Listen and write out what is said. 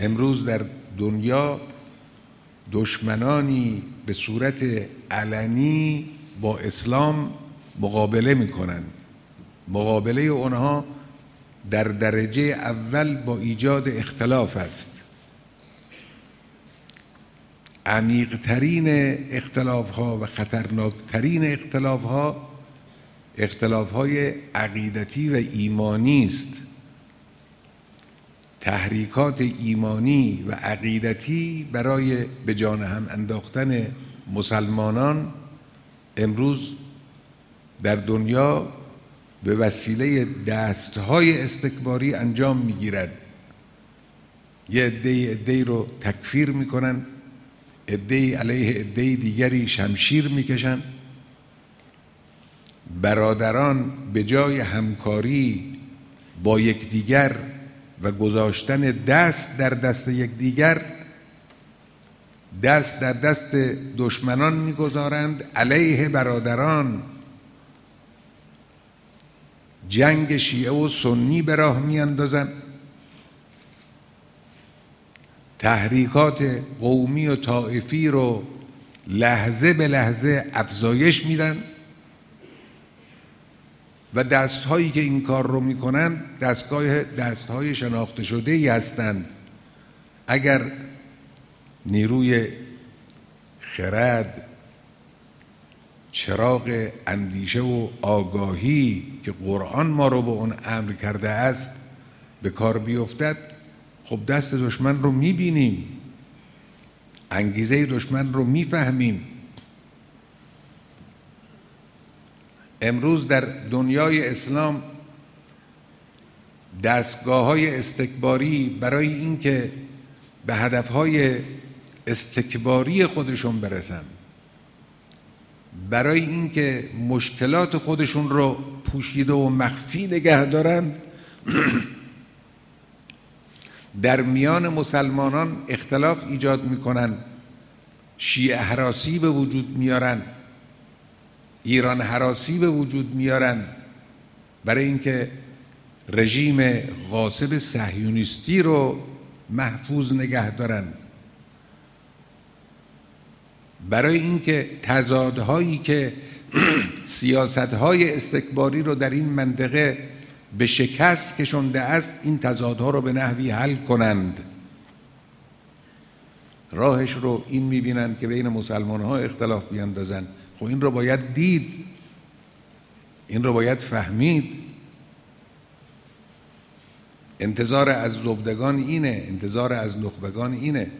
امروز در دنیا دشمنانی به صورت علنی با اسلام مقابله می‌کنند. مقابله اونها در درجه اول با ایجاد اختلاف است. عمیقترین اختلاف ها و خطرناکترین اختلاف ها اختلاف های عقیدتی و ایمانی است. تحریکات ایمانی و عقیدتی برای به جان هم انداختن مسلمانان امروز در دنیا به وسیله دستهای استکباری انجام می‌گیرد. یه عده عده رو تکفیر می‌کنن عده علیه عده دیگری شمشیر می‌کشن. برادران به جای همکاری با یکدیگر و گذاشتن دست در دست یکدیگر دست در دست دشمنان می‌گذارند. علیه برادران جنگ شیعه و سنی به راه میاندازند. تحریکات قومی و طائفی رو لحظه به لحظه افزایش میدن. و دستهایی که این کار رو می‌کنن دستگاه دستهای شناخته شده ای هستند. اگر نیروی خرد چراغ اندیشه و آگاهی که قرآن ما رو به اون امر کرده است به کار بیفتد خب دست دشمن رو می‌بینیم. انگیزه دشمن رو می‌فهمیم. امروز در دنیای اسلام دستگاه های استکباری برای اینکه به هدف های استکباری خودشون برسن برای اینکه مشکلات خودشون رو پوشیده و مخفی نگه دارند در میان مسلمانان اختلاف ایجاد می‌کنن شیعه حراسی به وجود میارن. ایران حراسی به وجود میارن برای اینکه رژیم غاصب صهیونیستی رو محفوظ نگه دارن برای اینکه تضادهایی که سیاستهای استکباری رو در این منطقه به شکست کشنده است این تضادها رو به نحوی حل کنند. راهش رو این می‌بینند که بین مسلمان ها اختلاف بیاندازند. خب این رو باید دید. این رو باید فهمید. انتظار از زبدگان اینه انتظار از نخبگان اینه.